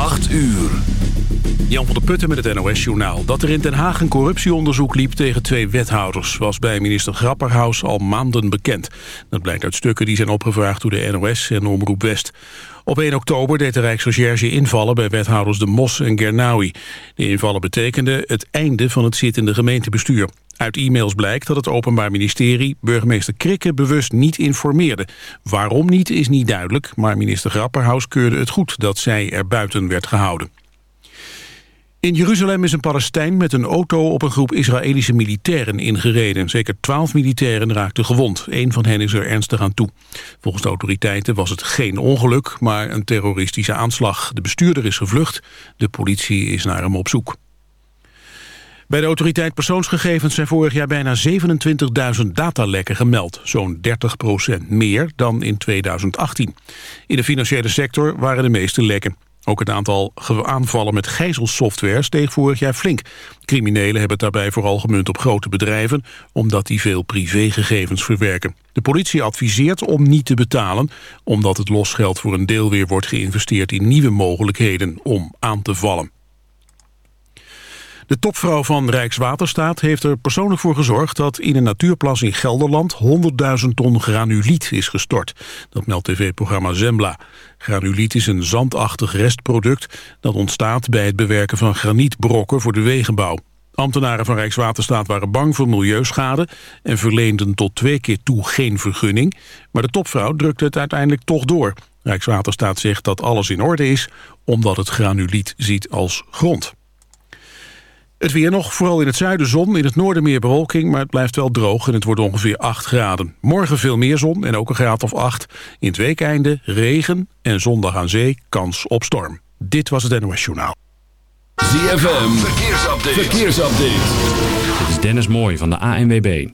8 uur. Jan van der Putten met het NOS-journaal. Dat er in Den Haag een corruptieonderzoek liep tegen twee wethouders... was bij minister Grapperhaus al maanden bekend. Dat blijkt uit stukken die zijn opgevraagd door de NOS en Omroep West. Op 1 oktober deed de Rijksrecherche invallen bij wethouders De Mos en Gernaui. De invallen betekenden het einde van het zittende gemeentebestuur. Uit e-mails blijkt dat het Openbaar Ministerie burgemeester Krikke bewust niet informeerde. Waarom niet is niet duidelijk, maar minister Grapperhaus keurde het goed dat zij er buiten werd gehouden. In Jeruzalem is een Palestijn met een auto op een groep Israëlische militairen ingereden. Zeker twaalf militairen raakten gewond. Eén van hen is er ernstig aan toe. Volgens de autoriteiten was het geen ongeluk, maar een terroristische aanslag. De bestuurder is gevlucht. De politie is naar hem op zoek. Bij de autoriteit persoonsgegevens zijn vorig jaar bijna 27.000 datalekken gemeld. Zo'n 30% meer dan in 2018. In de financiële sector waren de meeste lekken. Ook het aantal aanvallen met gijzelsoftware steeg vorig jaar flink. Criminelen hebben het daarbij vooral gemunt op grote bedrijven... omdat die veel privégegevens verwerken. De politie adviseert om niet te betalen... omdat het losgeld voor een deel weer wordt geïnvesteerd... in nieuwe mogelijkheden om aan te vallen. De topvrouw van Rijkswaterstaat heeft er persoonlijk voor gezorgd... dat in een natuurplas in Gelderland 100.000 ton granuliet is gestort. Dat meldt tv-programma Zembla. Granuliet is een zandachtig restproduct... dat ontstaat bij het bewerken van granietbrokken voor de wegenbouw. Ambtenaren van Rijkswaterstaat waren bang voor milieuschade... en verleenden tot twee keer toe geen vergunning. Maar de topvrouw drukte het uiteindelijk toch door. Rijkswaterstaat zegt dat alles in orde is... omdat het granuliet ziet als grond. Het weer nog, vooral in het zuiden zon, in het noorden meer bewolking... maar het blijft wel droog en het wordt ongeveer 8 graden. Morgen veel meer zon en ook een graad of 8. In het weekeinde regen en zondag aan zee kans op storm. Dit was het NOS Journaal. ZFM, verkeersupdate. verkeersupdate. Dit is Dennis Mooij van de ANWB.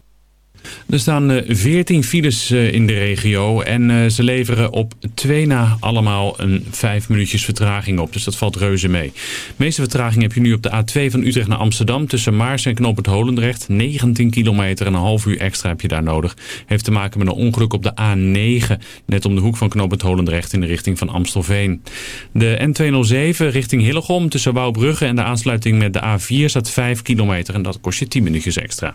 Er staan 14 eh, files eh, in de regio en eh, ze leveren op twee na allemaal een 5 minuutjes vertraging op. Dus dat valt reuze mee. De meeste vertraging heb je nu op de A2 van Utrecht naar Amsterdam tussen Maars en Knoop Holendrecht. 19 kilometer en een half uur extra heb je daar nodig. Heeft te maken met een ongeluk op de A9 net om de hoek van Knoop Holendrecht in de richting van Amstelveen. De N207 richting Hillegom tussen Wouwbrugge en de aansluiting met de A4 staat 5 kilometer en dat kost je 10 minuutjes extra.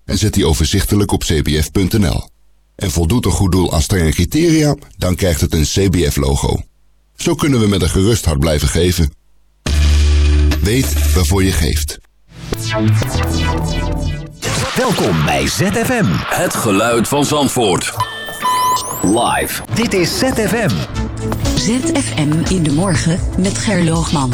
en zet die overzichtelijk op cbf.nl. En voldoet een goed doel aan strenge criteria, dan krijgt het een CBF-logo. Zo kunnen we met een gerust hart blijven geven. Weet waarvoor je geeft. Welkom bij ZFM. Het geluid van Zandvoort. Live. Dit is ZFM. ZFM in de morgen met Gerloogman.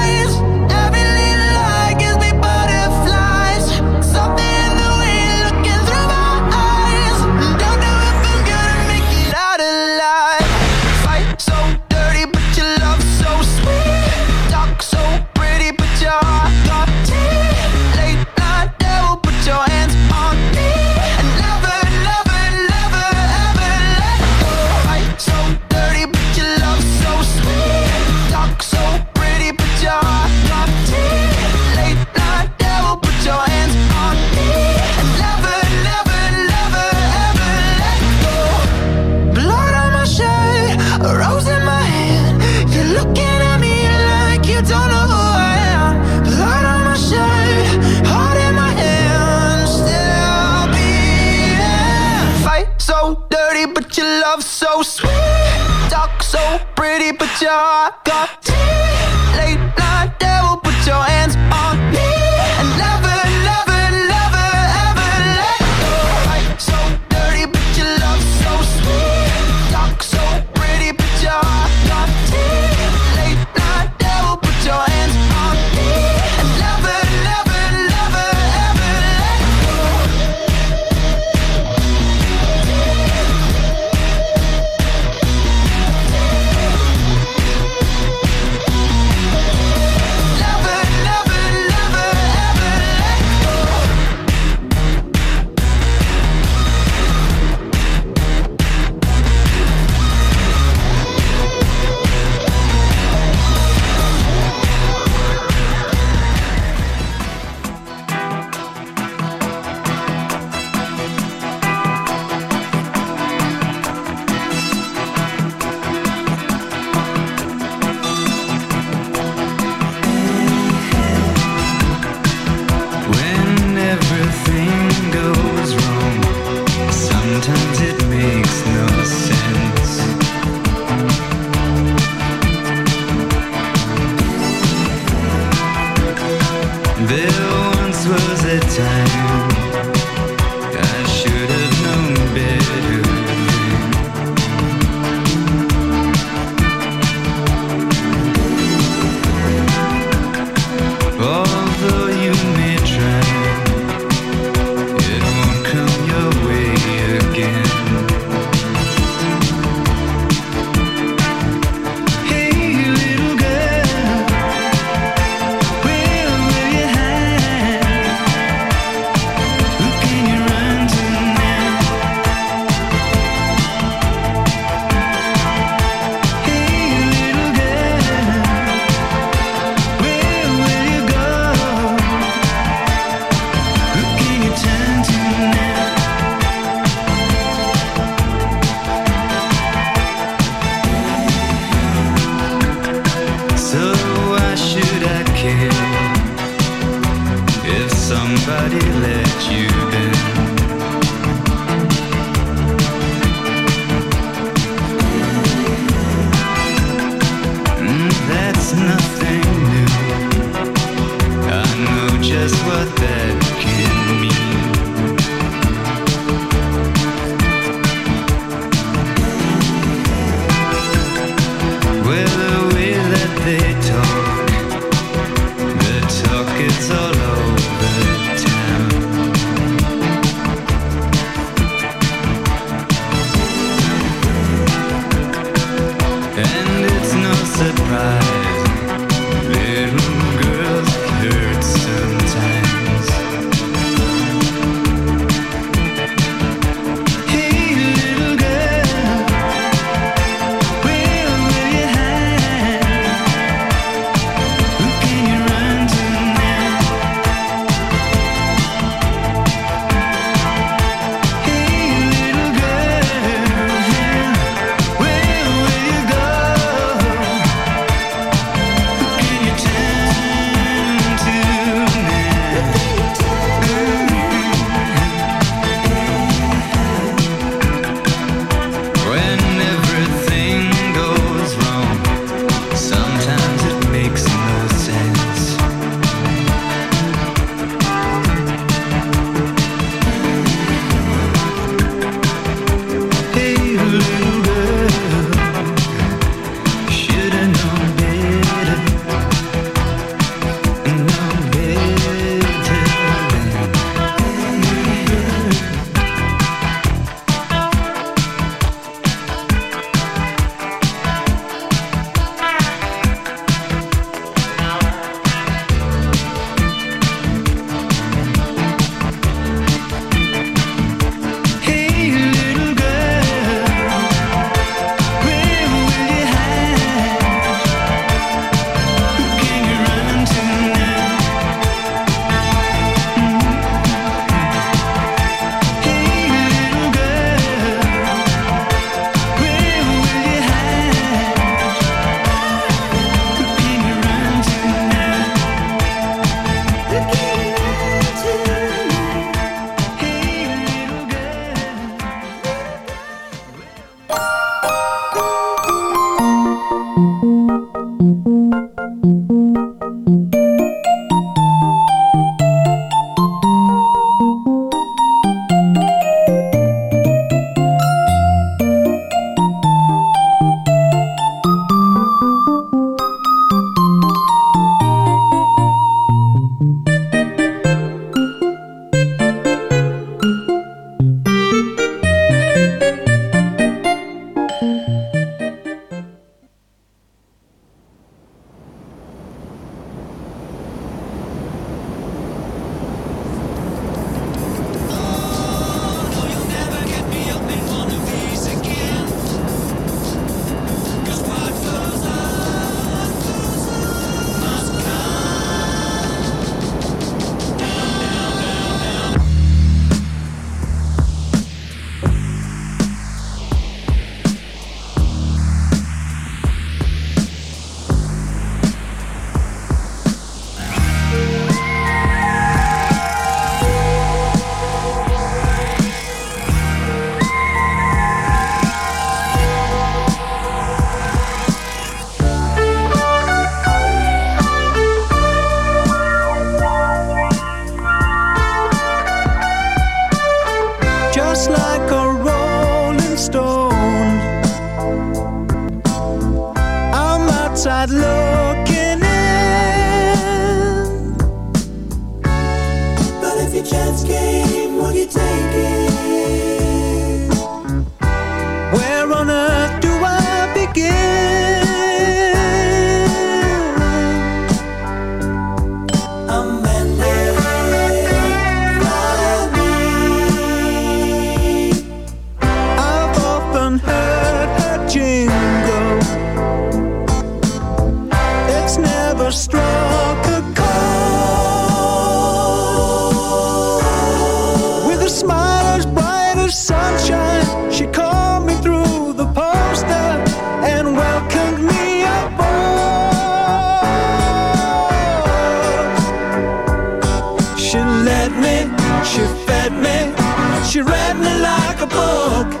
Like a book.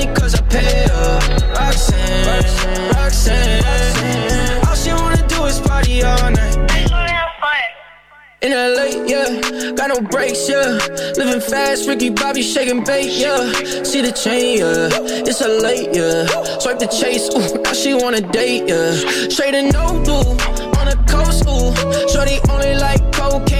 only cause I pay her. Roxanne, Roxanne. All she wanna do is party all night. In LA, yeah, got no brakes, yeah. Living fast, Ricky Bobby shaking bait, yeah. See the chain, yeah. It's a late, yeah. Swipe the chase, ooh, now she wanna date, yeah. Straight and no do on the coast, ooh. Shorty only like cocaine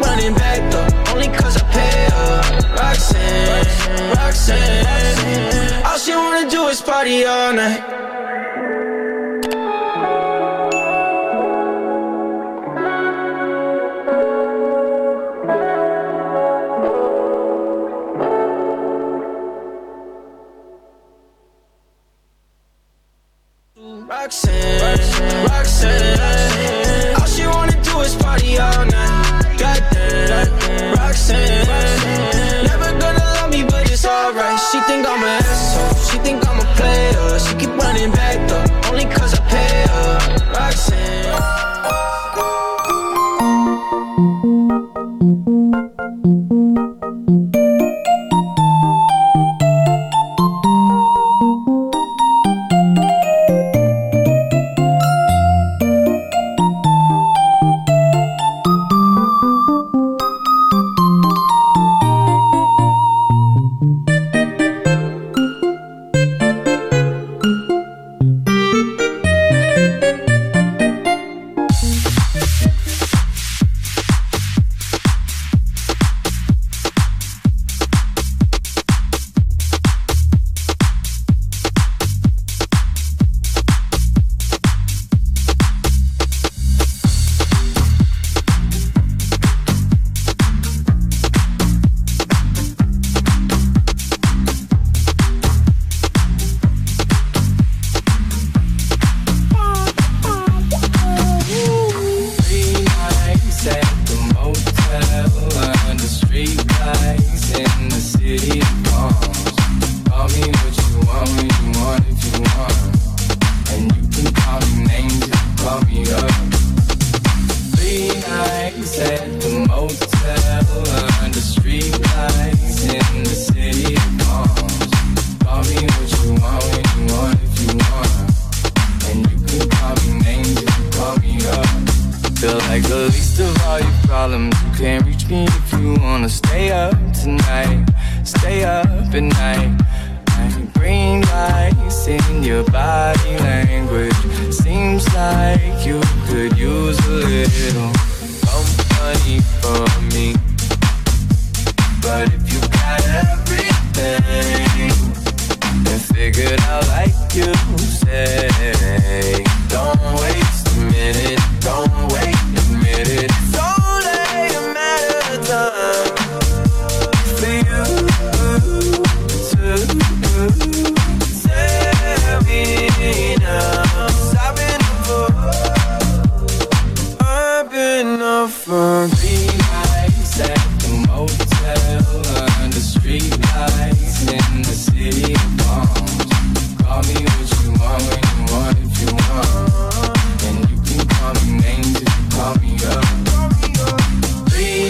Running back though, only cause I pay her. Roxanne, Roxanne. All she wanna do is party all night. Roxanne, Roxanne. All she wanna do is party all night. She think I'm an asshole. She think I'm a player. She keep running back though, only cause I pay her. Roxanne.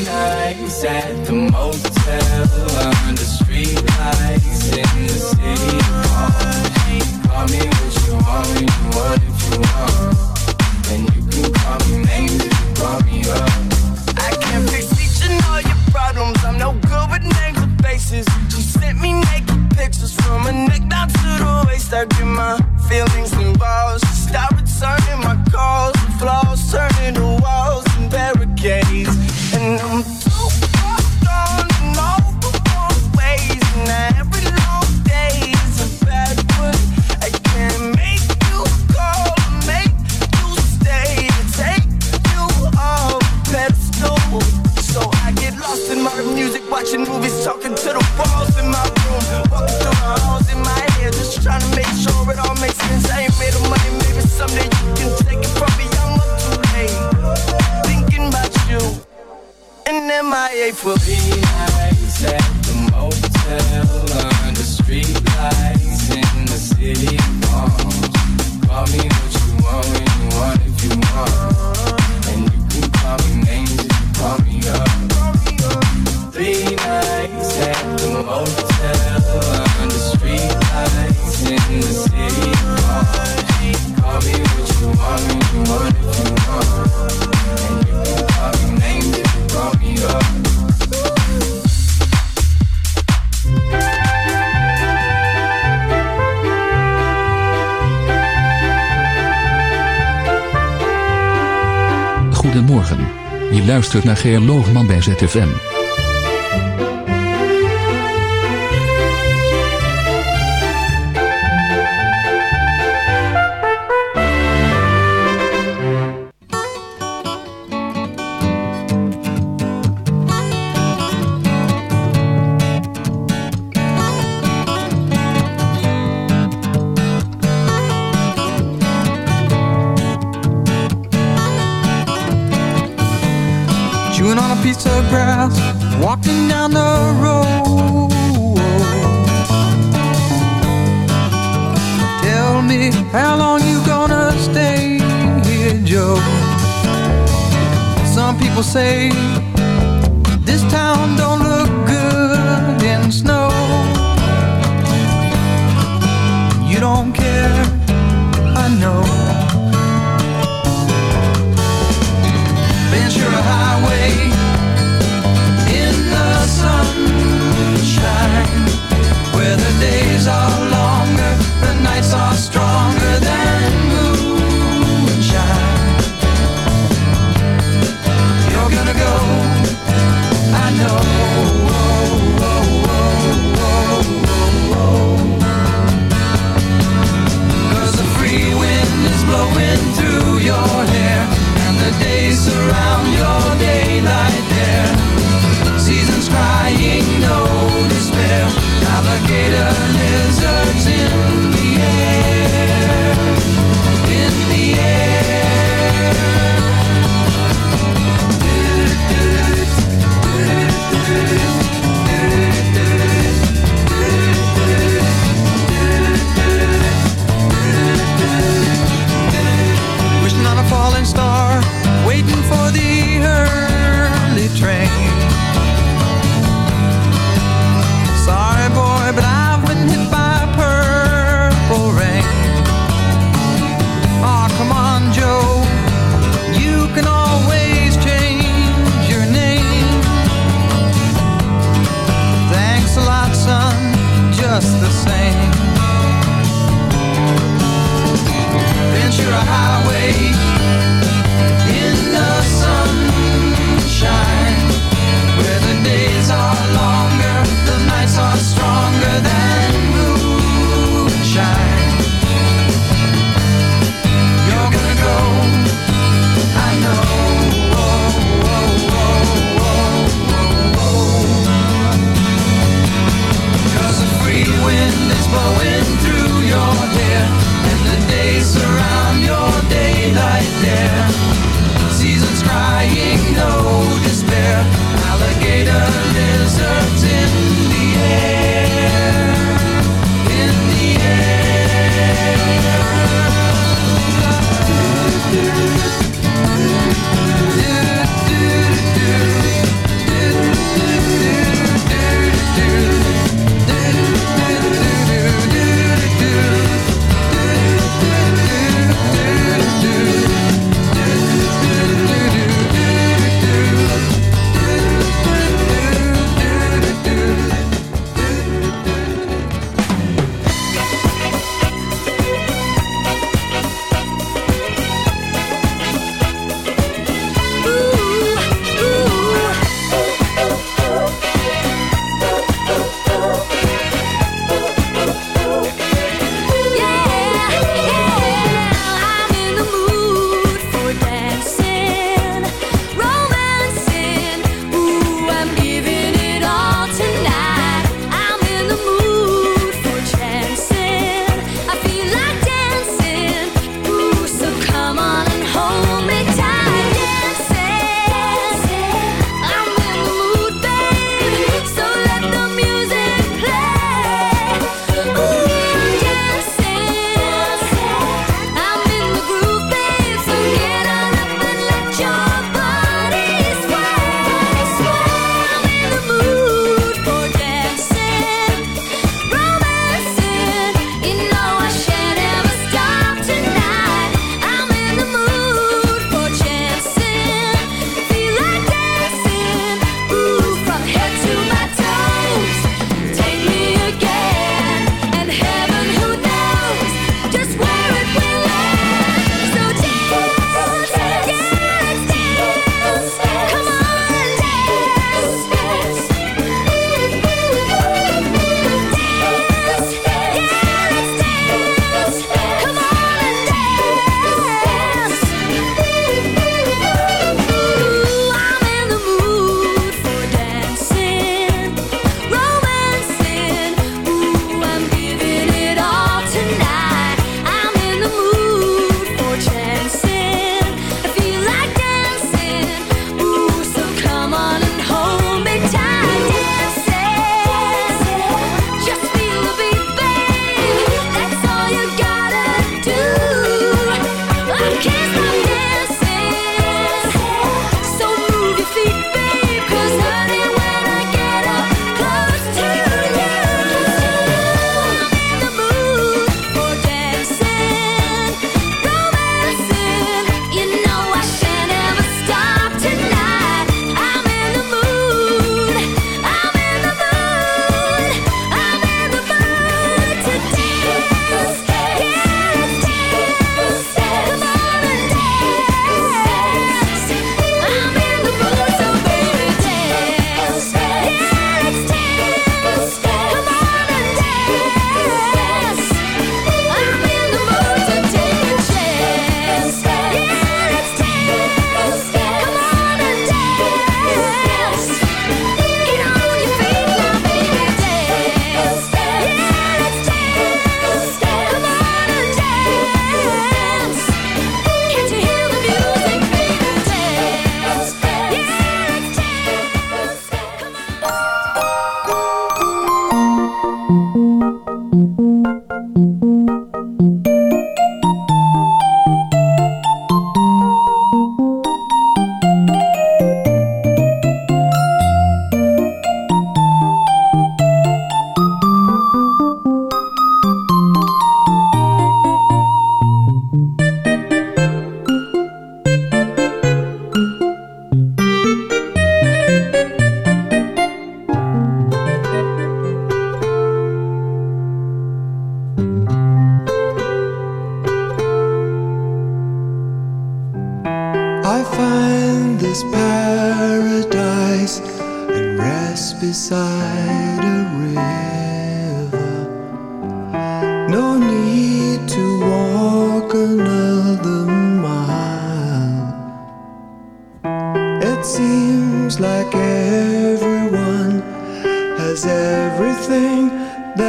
nights at the motel under streetlights in the city hall. Call me what you want, when you want if you want, and you can call me names if you call me up. I can't fix each and all your problems. I'm no good with names or faces. You sent me naked pictures from her neck down to the waist. I get my feelings involved. Stop returning my calls, flaws turning to walls and barricades platinum and my April will be at the motel under streetlights. luistert naar Geer Loogman bij ZFM.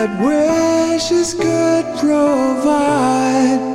That wishes could provide,